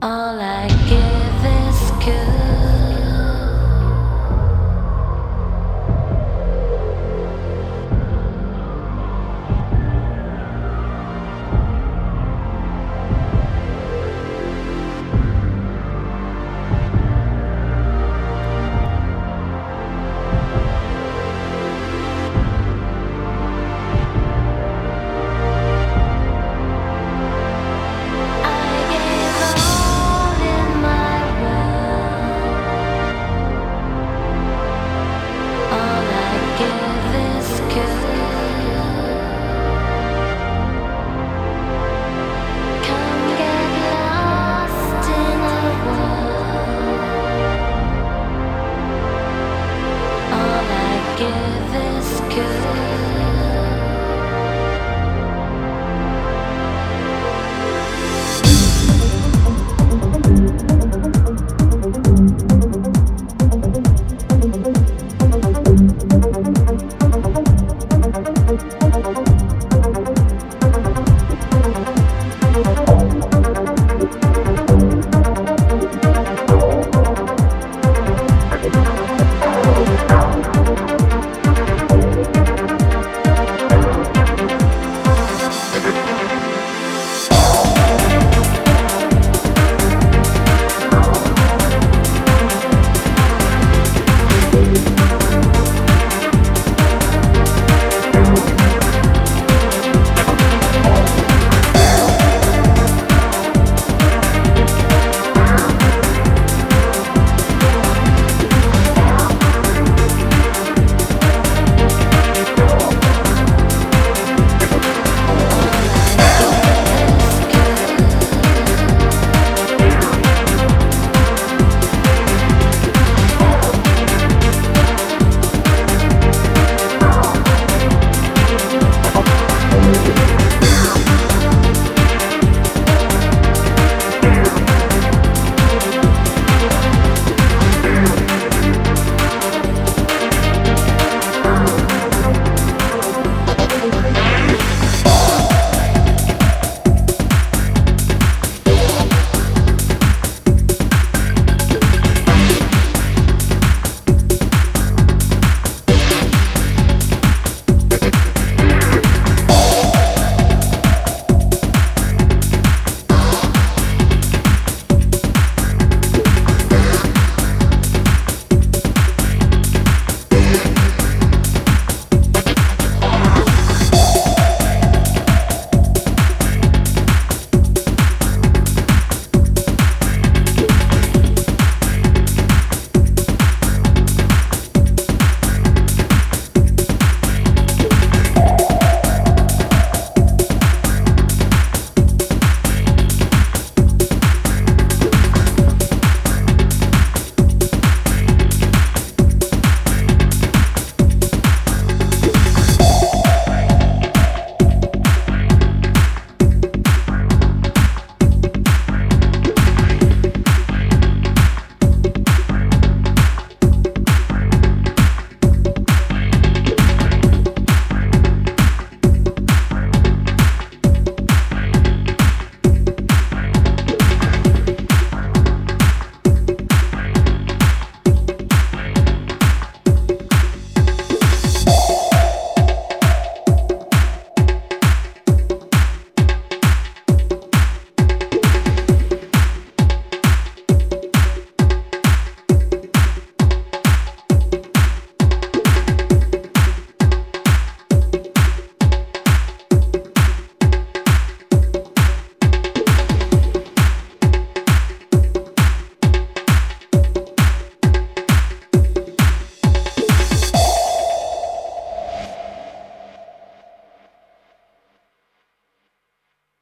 All I